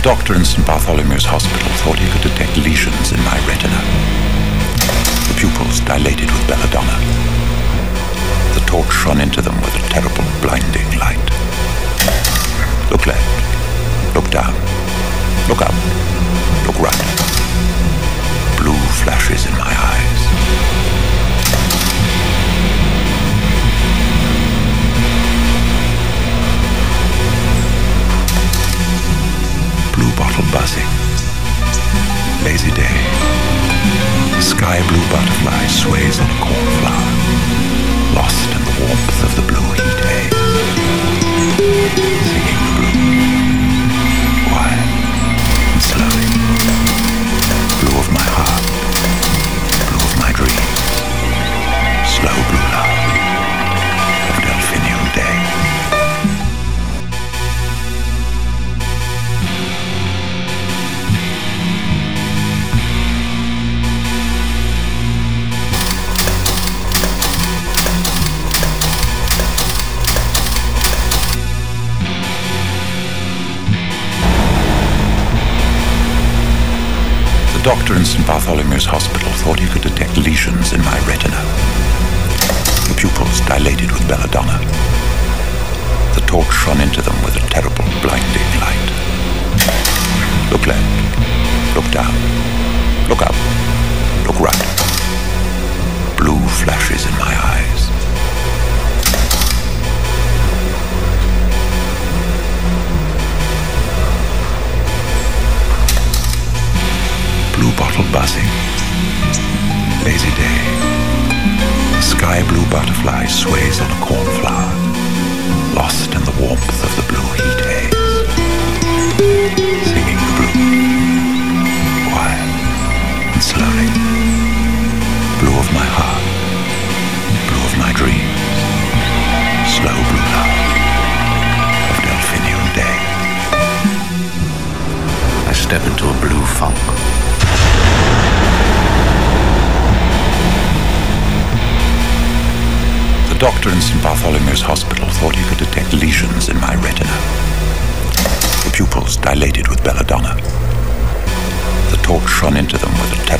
The doctor in St. Bartholomew's Hospital thought he could detect lesions in my retina. The pupils dilated with belladonna. The torch shone into them with a terrible, buzzing. Lazy day. Sky blue butterfly sways on a cornflower. Lost in the warmth of the blue heat haze. Singing the blue. Quiet and slowly. Blue of my heart. Blue of my dreams. Slow blue The doctor in St. Bartholomew's Hospital thought he could detect lesions in my retina. The pupils dilated with belladonna. The torch shone into them with a terrible, blinding light. Look left. Look down. Blue bottle buzzing. Lazy day. Sky blue butterfly sways on a cornflower. Lost in the warmth of the blue heat haze. Singing the blue. Quiet and slowly. Blue of my heart. Blue of my dreams. Slow blue love of Day. I step into a blue funk. Doctor in St. Bartholomew's Hospital thought he could detect lesions in my retina. The pupils dilated with belladonna. The torch shone into them with a terrible,